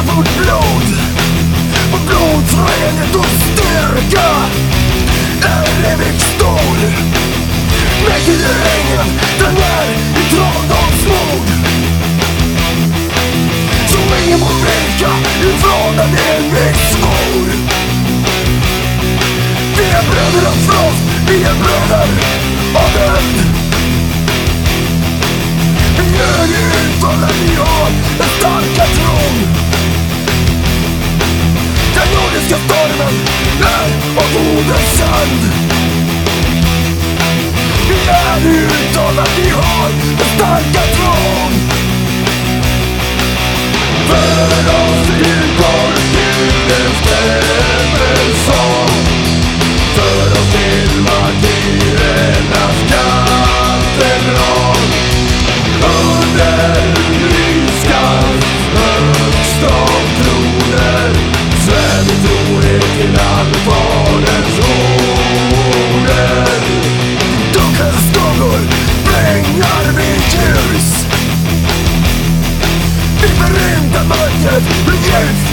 offrat vårt blod. Och blodtränet och styrka är evigt stor. Men terrängen, den är i trolldomsmord. som ingen får vrika ifrån den evigt svor. Vi är bröder av frost, vi är bröder av eld. Vi ut alla ni har stark är av Odens hand Gör ut ni har den starka tron. För oss